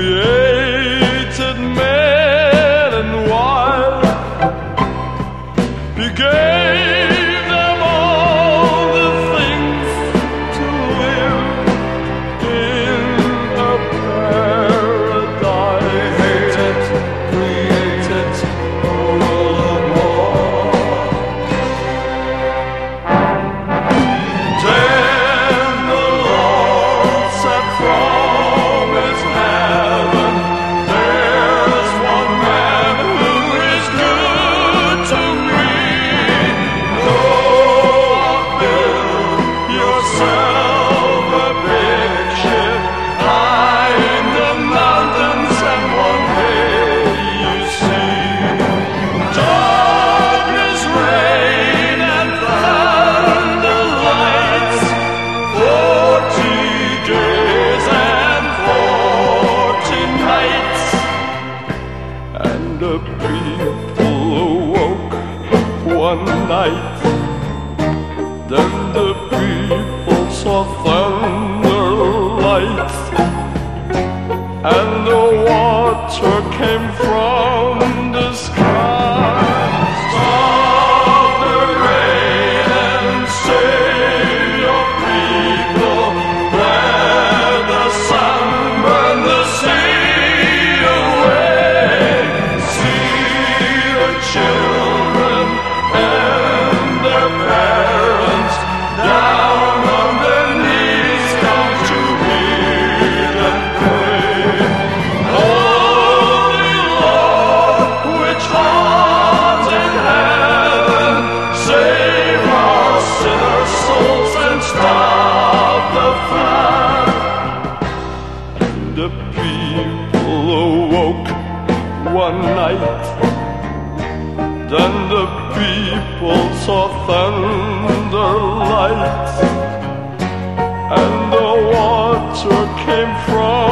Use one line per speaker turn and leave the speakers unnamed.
yeah. one night Then the people saw thunderlight And the water came from stop the flood. The people awoke one night. Then the people saw thunder lights, and the water came from